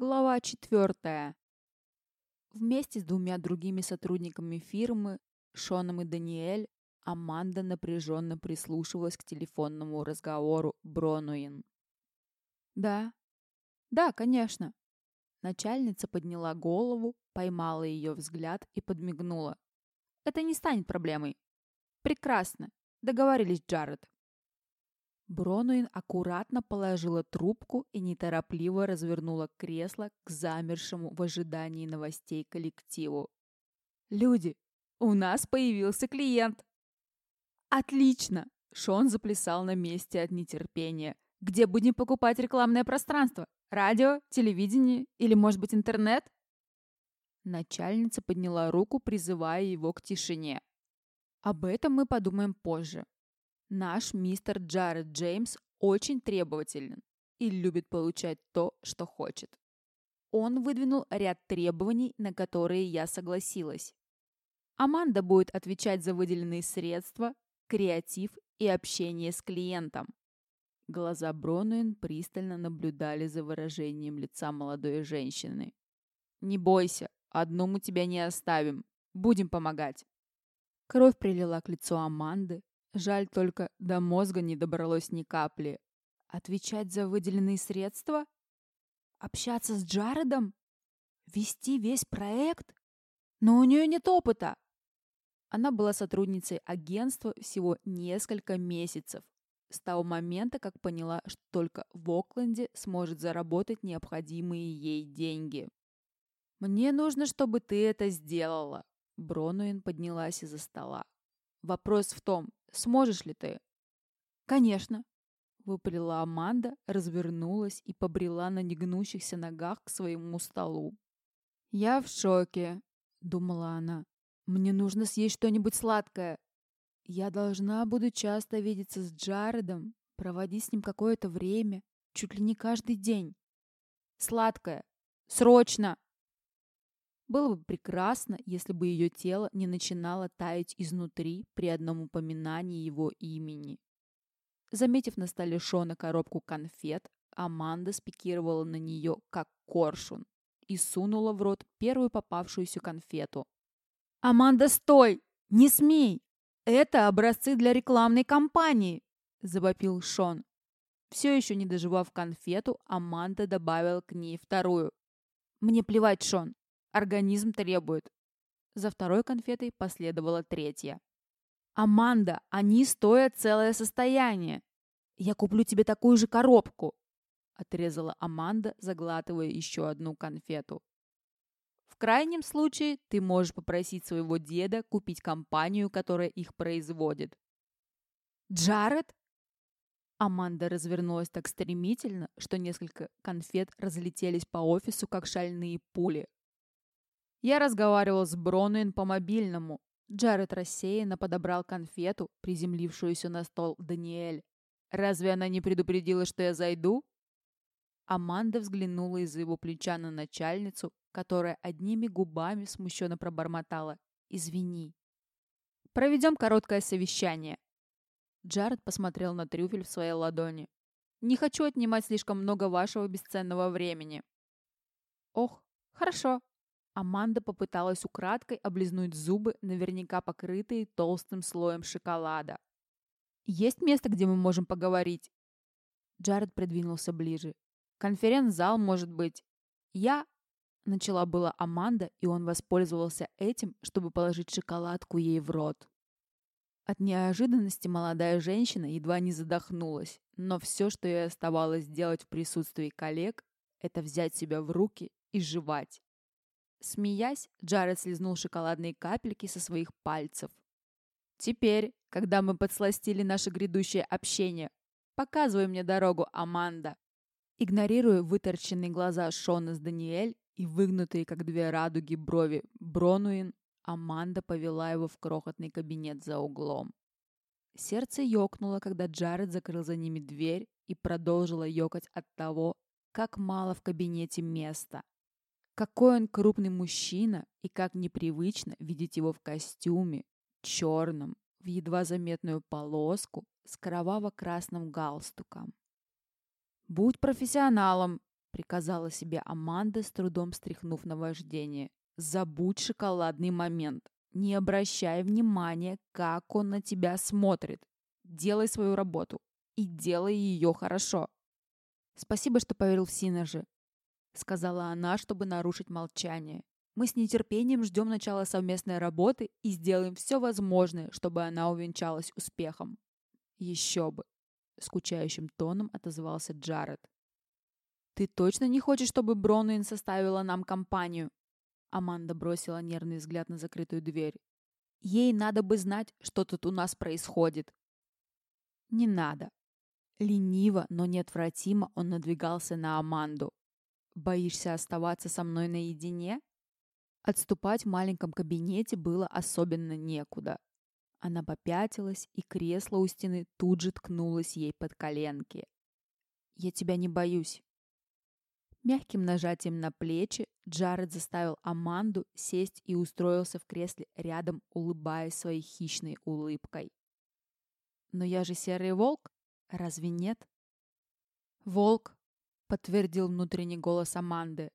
Глава четвертая. Вместе с двумя другими сотрудниками фирмы, Шоном и Даниэль, Аманда напряженно прислушивалась к телефонному разговору Бронуин. «Да, да, конечно». Начальница подняла голову, поймала ее взгляд и подмигнула. «Это не станет проблемой». «Прекрасно. Договорились, Джаред». Бронуин аккуратно положила трубку и неторопливо развернула кресло к замершему в ожидании новостей коллективу. «Люди, у нас появился клиент!» «Отлично!» Шон заплясал на месте от нетерпения. «Где будем покупать рекламное пространство? Радио, телевидение или, может быть, интернет?» Начальница подняла руку, призывая его к тишине. «Об этом мы подумаем позже. Наш мистер Джаред Джеймс очень требователен и любит получать то, что хочет. Он выдвинул ряд требований, на которые я согласилась. Аманда будет отвечать за выделенные средства, креатив и общение с клиентом. Глаза Бронуин пристально наблюдали за выражением лица молодой женщины. «Не бойся, одну мы тебя не оставим. Будем помогать». Кровь прилила к лицу Аманды, Жаль только, до мозга не добралось ни капли. Отвечать за выделенные средства? Общаться с Джаредом? Вести весь проект? Но у нее нет опыта. Она была сотрудницей агентства всего несколько месяцев, с того момента, как поняла, что только в Окленде сможет заработать необходимые ей деньги. «Мне нужно, чтобы ты это сделала», — Бронуин поднялась из-за стола. «Вопрос в том, Сможешь ли ты?» «Конечно», — выпалила Аманда, развернулась и побрела на негнущихся ногах к своему столу. «Я в шоке», — думала она. «Мне нужно съесть что-нибудь сладкое. Я должна буду часто видеться с Джаредом, проводить с ним какое-то время, чуть ли не каждый день. Сладкое! Срочно!» Было бы прекрасно, если бы ее тело не начинало таять изнутри при одном упоминании его имени. Заметив на столе Шона коробку конфет, Аманда спикировала на нее, как коршун, и сунула в рот первую попавшуюся конфету. «Аманда, стой! Не смей! Это образцы для рекламной кампании!» – завопил Шон. Все еще не доживав конфету, Аманда добавила к ней вторую. «Мне плевать, Шон. Организм требует. За второй конфетой последовала третья. «Аманда, они стоят целое состояние. Я куплю тебе такую же коробку», отрезала Аманда, заглатывая еще одну конфету. В крайнем случае ты можешь попросить своего деда купить компанию, которая их производит. Джаред? Аманда развернулась так стремительно, что несколько конфет разлетелись по офису, как шальные пули. Я разговаривал с Бронуин по мобильному. Джаред рассеянно подобрал конфету, приземлившуюся на стол Даниэль. «Разве она не предупредила, что я зайду?» Аманда взглянула из-за его плеча на начальницу, которая одними губами смущенно пробормотала. «Извини». «Проведем короткое совещание». Джаред посмотрел на трюфель в своей ладони. «Не хочу отнимать слишком много вашего бесценного времени». «Ох, хорошо», Аманда попыталась украдкой облизнуть зубы, наверняка покрытые толстым слоем шоколада. «Есть место, где мы можем поговорить?» Джаред придвинулся ближе. «Конференц-зал, может быть?» «Я...» Начала была Аманда, и он воспользовался этим, чтобы положить шоколадку ей в рот. От неожиданности молодая женщина едва не задохнулась, но все, что ей оставалось делать в присутствии коллег, это взять себя в руки и жевать. Смеясь, Джаред слезнул шоколадные капельки со своих пальцев. «Теперь, когда мы подсластили наше грядущее общение, показывай мне дорогу, Аманда!» Игнорируя выторченные глаза Шона с Даниэль и выгнутые, как две радуги, брови Бронуин, Аманда повела его в крохотный кабинет за углом. Сердце ёкнуло, когда Джаред закрыл за ними дверь и продолжило ёкать от того, как мало в кабинете места. Какой он крупный мужчина, и как непривычно видеть его в костюме, черном, в едва заметную полоску, с кроваво-красным галстуком. «Будь профессионалом», — приказала себе Аманда, с трудом стряхнув на вождение. «Забудь шоколадный момент. Не обращай внимания, как он на тебя смотрит. Делай свою работу. И делай ее хорошо». «Спасибо, что поверил в Синержи», — сказала она, чтобы нарушить молчание. «Мы с нетерпением ждем начала совместной работы и сделаем все возможное, чтобы она увенчалась успехом». «Еще бы!» — скучающим тоном отозвался Джаред. «Ты точно не хочешь, чтобы Бронуин составила нам компанию?» Аманда бросила нервный взгляд на закрытую дверь. «Ей надо бы знать, что тут у нас происходит». «Не надо». Лениво, но неотвратимо он надвигался на Аманду. «Боишься оставаться со мной наедине?» Отступать в маленьком кабинете было особенно некуда. Она попятилась, и кресло у стены тут же ткнулось ей под коленки. «Я тебя не боюсь», Мягким нажатием на плечи Джаред заставил Аманду сесть и устроился в кресле рядом, улыбаясь своей хищной улыбкой. «Но я же серый волк, разве нет?» «Волк», — подтвердил внутренний голос Аманды,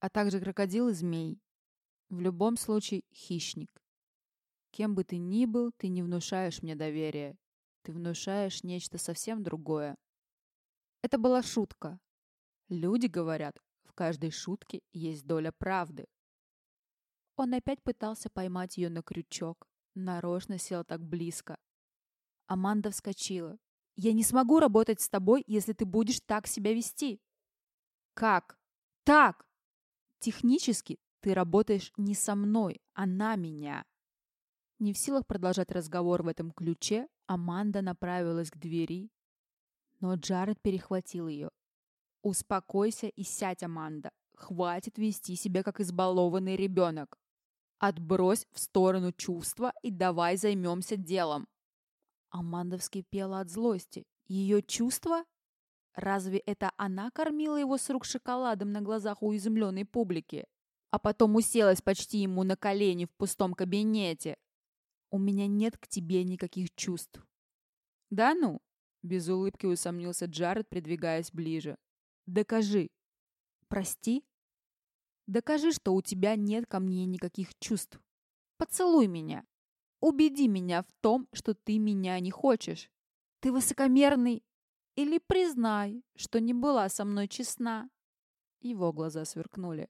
«а также крокодил и змей. В любом случае хищник. Кем бы ты ни был, ты не внушаешь мне доверия. Ты внушаешь нечто совсем другое». Это была шутка, Люди говорят, в каждой шутке есть доля правды. Он опять пытался поймать ее на крючок, нарочно сел так близко. Аманда вскочила. «Я не смогу работать с тобой, если ты будешь так себя вести». «Как? Так!» «Технически ты работаешь не со мной, а на меня». Не в силах продолжать разговор в этом ключе, Аманда направилась к двери, но Джаред перехватил ее. «Успокойся и сядь, Аманда. Хватит вести себя, как избалованный ребенок. Отбрось в сторону чувства и давай займемся делом». Аманда вскипела от злости. Ее чувства? Разве это она кормила его с рук шоколадом на глазах у изумленной публики? А потом уселась почти ему на колени в пустом кабинете. «У меня нет к тебе никаких чувств». «Да ну?» — без улыбки усомнился Джаред, придвигаясь ближе. Докажи. Прости? Докажи, что у тебя нет ко мне никаких чувств. Поцелуй меня. Убеди меня в том, что ты меня не хочешь. Ты высокомерный. Или признай, что не была со мной честна. Его глаза сверкнули.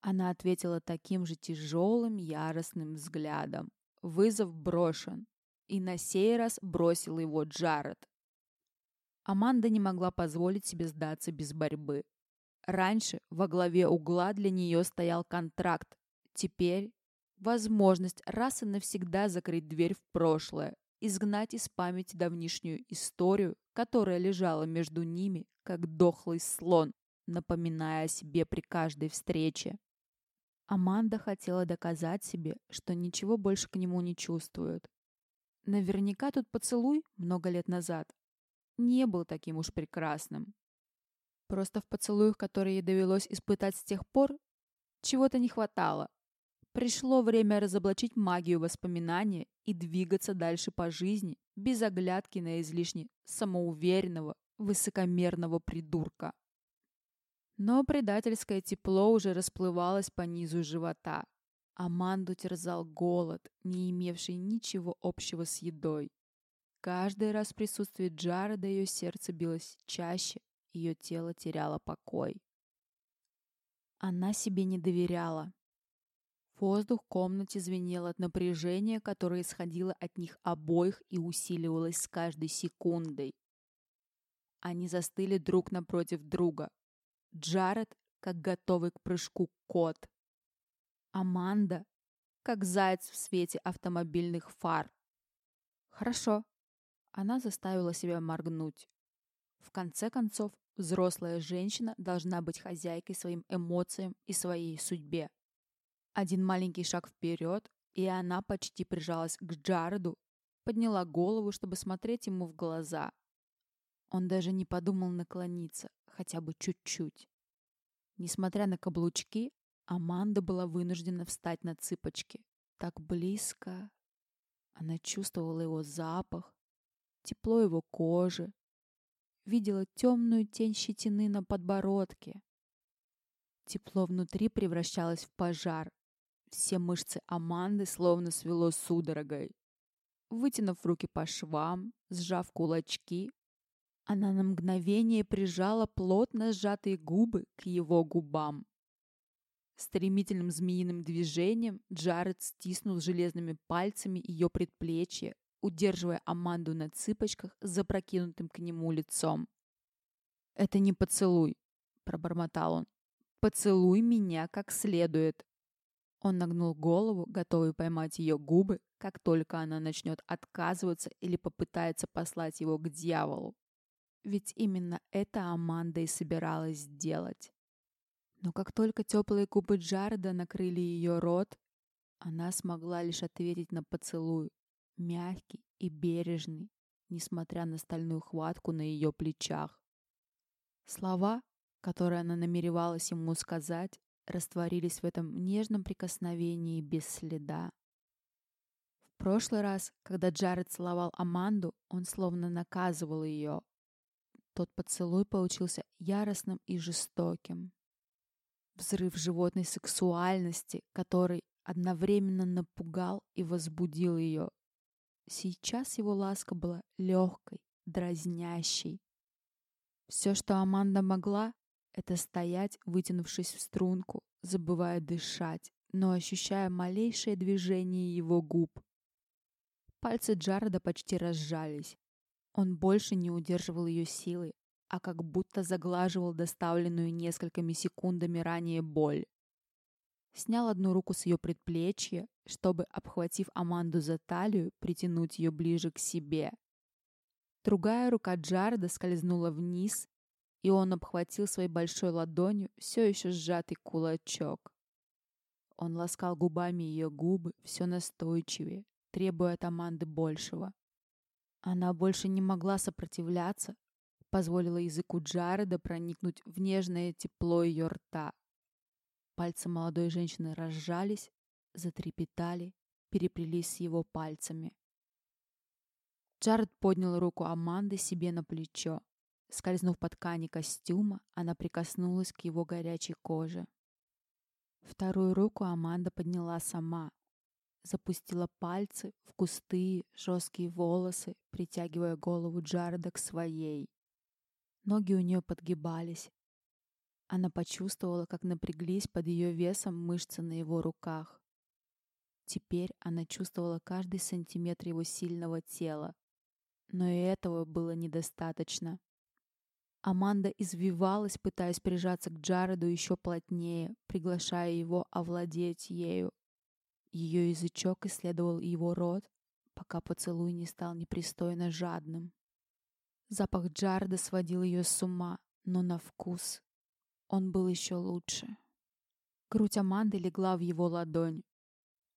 Она ответила таким же тяжелым, яростным взглядом. Вызов брошен. И на сей раз бросил его Джаред. Аманда не могла позволить себе сдаться без борьбы. Раньше во главе угла для нее стоял контракт. Теперь возможность раз и навсегда закрыть дверь в прошлое, изгнать из памяти давнишнюю историю, которая лежала между ними, как дохлый слон, напоминая о себе при каждой встрече. Аманда хотела доказать себе, что ничего больше к нему не чувствует. Наверняка тот поцелуй много лет назад не был таким уж прекрасным. Просто в поцелуях, которые ей довелось испытать с тех пор, чего-то не хватало. Пришло время разоблачить магию воспоминания и двигаться дальше по жизни, без оглядки на излишне самоуверенного, высокомерного придурка. Но предательское тепло уже расплывалось по низу живота. Аманду терзал голод, не имевший ничего общего с едой. Каждый раз в присутствии Джареда ее сердце билось чаще, ее тело теряло покой. Она себе не доверяла. Воздух в комнате звенел от напряжения, которое исходило от них обоих и усиливалось с каждой секундой. Они застыли друг напротив друга. Джаред, как готовый к прыжку кот. Аманда, как заяц в свете автомобильных фар. «Хорошо», она заставила себя моргнуть. В конце концов, взрослая женщина должна быть хозяйкой своим эмоциям и своей судьбе. Один маленький шаг вперед, и она почти прижалась к Джареду, подняла голову, чтобы смотреть ему в глаза. Он даже не подумал наклониться, хотя бы чуть-чуть. Несмотря на каблучки, Аманда была вынуждена встать на цыпочки. Так близко. Она чувствовала его запах, тепло его кожи. видела темную тень щетины на подбородке. Тепло внутри превращалось в пожар. Все мышцы Аманды словно свело судорогой. Вытянув руки по швам, сжав кулачки, она на мгновение прижала плотно сжатые губы к его губам. Стремительным змеиным движением Джаред стиснул железными пальцами ее предплечье, удерживая Аманду на цыпочках с запрокинутым к нему лицом. «Это не поцелуй», — пробормотал он. «Поцелуй меня как следует». Он нагнул голову, готовый поймать ее губы, как только она начнет отказываться или попытается послать его к дьяволу. Ведь именно это Аманда и собиралась сделать. Но как только теплые губы Джареда накрыли ее рот, она смогла лишь ответить на поцелуй, мягкий и бережный, несмотря на стальную хватку на ее плечах. Слова, которые она намеревалась ему сказать, растворились в этом нежном прикосновении без следа. В прошлый раз, когда Джаред целовал Аманду, он словно наказывал ее, тот поцелуй получился яростным и жестоким. Взрыв животной сексуальности, который одновременно напугал и возбудил ее. Сейчас его ласка была легкой, дразнящей. Все, что Аманда могла, это стоять, вытянувшись в струнку, забывая дышать, но ощущая малейшее движение его губ. Пальцы Джареда почти разжались. Он больше не удерживал ее силы, а как будто заглаживал доставленную несколькими секундами ранее боль. Снял одну руку с ее предплечья, чтобы, обхватив Аманду за талию, притянуть ее ближе к себе. Другая рука Джареда скользнула вниз, и он обхватил своей большой ладонью все еще сжатый кулачок. Он ласкал губами ее губы все настойчивее, требуя от Аманды большего. Она больше не могла сопротивляться, позволила языку Джареда проникнуть в нежное тепло ее рта. Пальцы молодой женщины разжались, затрепетали, переплелись с его пальцами. Джаред поднял руку Аманды себе на плечо. Скользнув по ткани костюма, она прикоснулась к его горячей коже. Вторую руку Аманда подняла сама, запустила пальцы в густые жесткие волосы, притягивая голову Джареда к своей. Ноги у нее подгибались. Она почувствовала, как напряглись под ее весом мышцы на его руках. Теперь она чувствовала каждый сантиметр его сильного тела. Но и этого было недостаточно. Аманда извивалась, пытаясь прижаться к Джареду еще плотнее, приглашая его овладеть ею. Ее язычок исследовал его рот, пока поцелуй не стал непристойно жадным. Запах Джарда сводил ее с ума, но на вкус он был еще лучше. Грудь Аманды легла в его ладонь.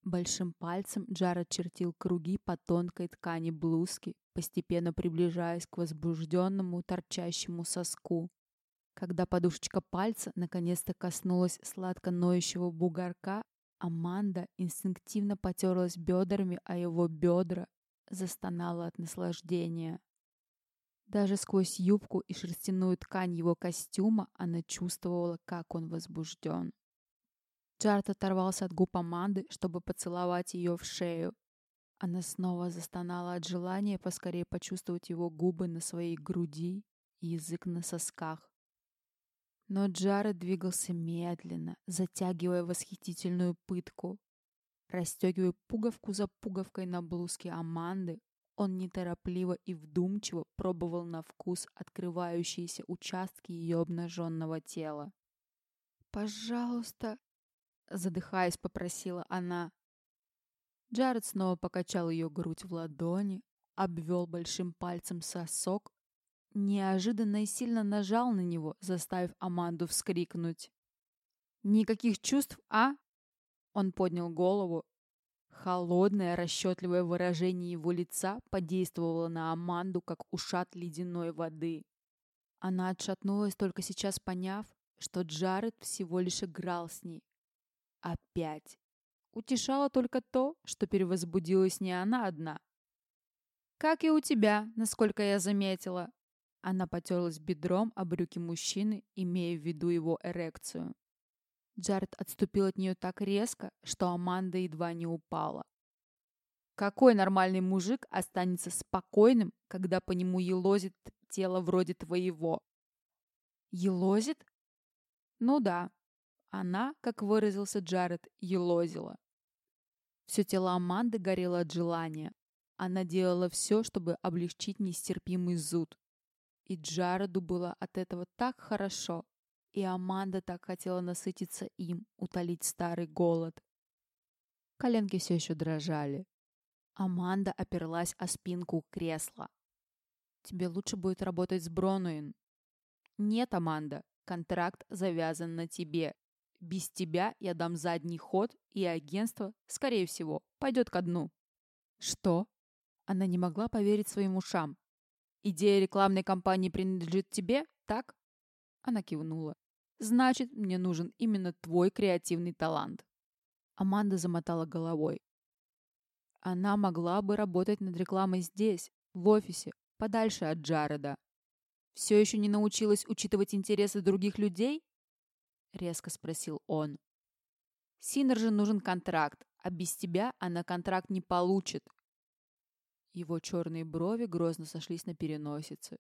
Большим пальцем Джаред чертил круги по тонкой ткани блузки, постепенно приближаясь к возбужденному торчащему соску. Когда подушечка пальца наконец-то коснулась сладко ноющего бугорка, Аманда инстинктивно потерлась бедрами, а его бедра застонала от наслаждения. Даже сквозь юбку и шерстяную ткань его костюма она чувствовала, как он возбужден. Джард оторвался от губ Аманды, чтобы поцеловать ее в шею. Она снова застонала от желания поскорее почувствовать его губы на своей груди и язык на сосках. Но Джаред двигался медленно, затягивая восхитительную пытку. Расстегивая пуговку за пуговкой на блузке Аманды, он неторопливо и вдумчиво пробовал на вкус открывающиеся участки ее обнаженного тела. «Пожалуйста!» — задыхаясь, попросила она. Джаред снова покачал ее грудь в ладони, обвел большим пальцем сосок неожиданно и сильно нажал на него, заставив Аманду вскрикнуть. «Никаких чувств, а?» Он поднял голову. Холодное, расчетливое выражение его лица подействовало на Аманду, как ушат ледяной воды. Она отшатнулась, только сейчас поняв, что Джаред всего лишь играл с ней. Опять. Утешало только то, что перевозбудилась не она одна. «Как и у тебя, насколько я заметила», Она потерлась бедром о брюки мужчины, имея в виду его эрекцию. Джаред отступил от нее так резко, что Аманда едва не упала. Какой нормальный мужик останется спокойным, когда по нему елозит тело вроде твоего? Елозит? Ну да. Она, как выразился Джаред, елозила. Все тело Аманды горело от желания. Она делала все, чтобы облегчить нестерпимый зуд. И Джареду было от этого так хорошо, и Аманда так хотела насытиться им, утолить старый голод. Коленки все еще дрожали. Аманда оперлась о спинку кресла. «Тебе лучше будет работать с Бронуин». «Нет, Аманда, контракт завязан на тебе. Без тебя я дам задний ход, и агентство, скорее всего, пойдет ко дну». «Что?» Она не могла поверить своим ушам. «Идея рекламной кампании принадлежит тебе, так?» Она кивнула. «Значит, мне нужен именно твой креативный талант». Аманда замотала головой. Она могла бы работать над рекламой здесь, в офисе, подальше от Джареда. «Все еще не научилась учитывать интересы других людей?» Резко спросил он. «Синер же нужен контракт, а без тебя она контракт не получит. Его черные брови грозно сошлись на переносице.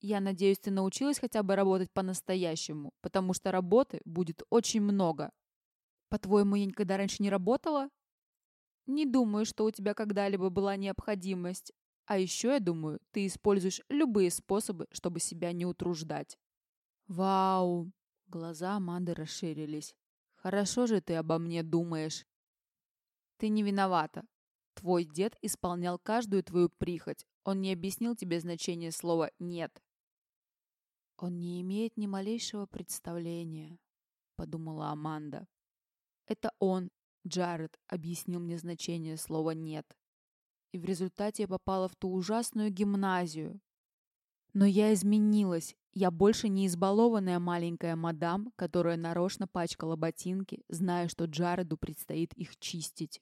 «Я надеюсь, ты научилась хотя бы работать по-настоящему, потому что работы будет очень много. По-твоему, я никогда раньше не работала?» «Не думаю, что у тебя когда-либо была необходимость. А еще, я думаю, ты используешь любые способы, чтобы себя не утруждать». «Вау!» Глаза Аманды расширились. «Хорошо же ты обо мне думаешь». «Ты не виновата. Твой дед исполнял каждую твою прихоть. Он не объяснил тебе значение слова «нет». «Он не имеет ни малейшего представления», — подумала Аманда. «Это он, Джаред, объяснил мне значение слова «нет». И в результате я попала в ту ужасную гимназию. Но я изменилась. Я больше не избалованная маленькая мадам, которая нарочно пачкала ботинки, зная, что Джареду предстоит их чистить.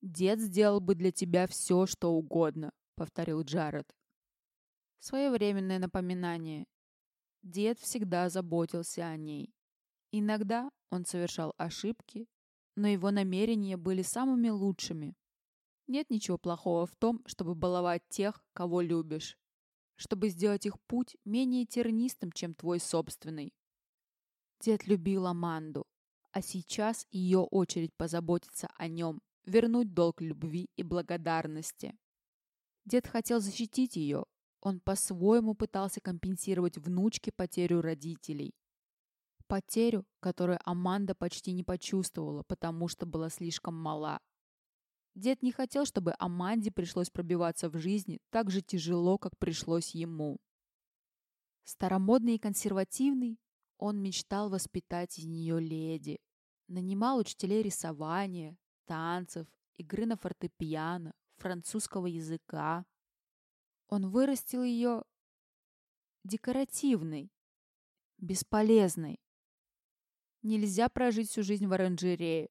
«Дед сделал бы для тебя все, что угодно», — повторил Джаред. Своевременное напоминание. Дед всегда заботился о ней. Иногда он совершал ошибки, но его намерения были самыми лучшими. Нет ничего плохого в том, чтобы баловать тех, кого любишь, чтобы сделать их путь менее тернистым, чем твой собственный. Дед любил Аманду, а сейчас ее очередь позаботиться о нем вернуть долг любви и благодарности. Дед хотел защитить ее. Он по-своему пытался компенсировать внучке потерю родителей. Потерю, которую Аманда почти не почувствовала, потому что была слишком мала. Дед не хотел, чтобы Аманде пришлось пробиваться в жизни так же тяжело, как пришлось ему. Старомодный и консервативный, он мечтал воспитать из нее леди. Нанимал учителей рисования, танцев, игры на фортепиано, французского языка. Он вырастил ее декоративной, бесполезной. Нельзя прожить всю жизнь в оранжерее.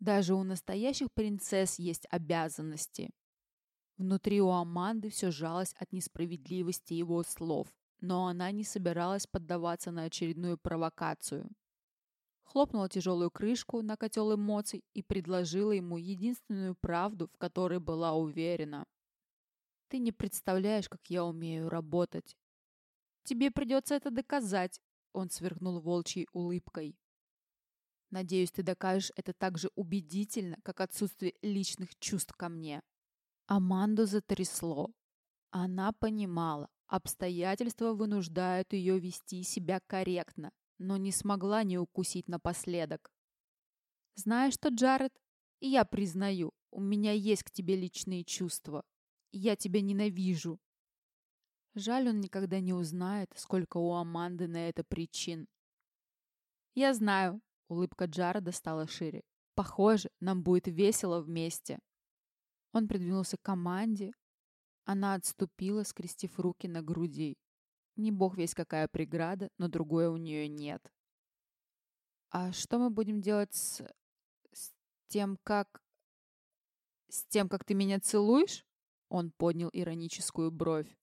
Даже у настоящих принцесс есть обязанности. Внутри у Аманды все жалось от несправедливости его слов, но она не собиралась поддаваться на очередную провокацию хлопнула тяжелую крышку на котел эмоций и предложила ему единственную правду, в которой была уверена. «Ты не представляешь, как я умею работать. Тебе придется это доказать», — он сверкнул волчьей улыбкой. «Надеюсь, ты докажешь это так же убедительно, как отсутствие личных чувств ко мне». Аманду затрясло. Она понимала, обстоятельства вынуждают ее вести себя корректно, но не смогла не укусить напоследок. «Знаешь что, Джаред, я признаю, у меня есть к тебе личные чувства. Я тебя ненавижу». Жаль, он никогда не узнает, сколько у Аманды на это причин. «Я знаю», — улыбка Джареда стала шире. «Похоже, нам будет весело вместе». Он придвинулся к команде. Она отступила, скрестив руки на груди. Не бог весь какая преграда, но другой у нее нет. А что мы будем делать с... с тем, как... С тем, как ты меня целуешь? Он поднял ироническую бровь.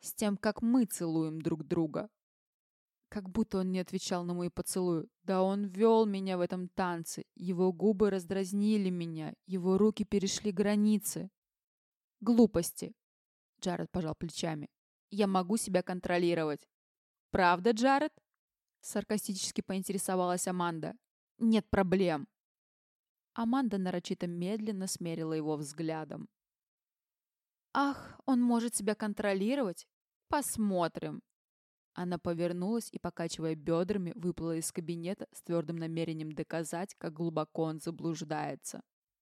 С тем, как мы целуем друг друга. Как будто он не отвечал на мои поцелуи. Да он вел меня в этом танце. Его губы раздразнили меня. Его руки перешли границы. Глупости. Джаред пожал плечами. Я могу себя контролировать. Правда, Джаред? Саркастически поинтересовалась Аманда. Нет проблем. Аманда нарочито медленно смерила его взглядом. «Ах, он может себя контролировать? Посмотрим!» Она повернулась и, покачивая бедрами, выплыла из кабинета с твердым намерением доказать, как глубоко он заблуждается.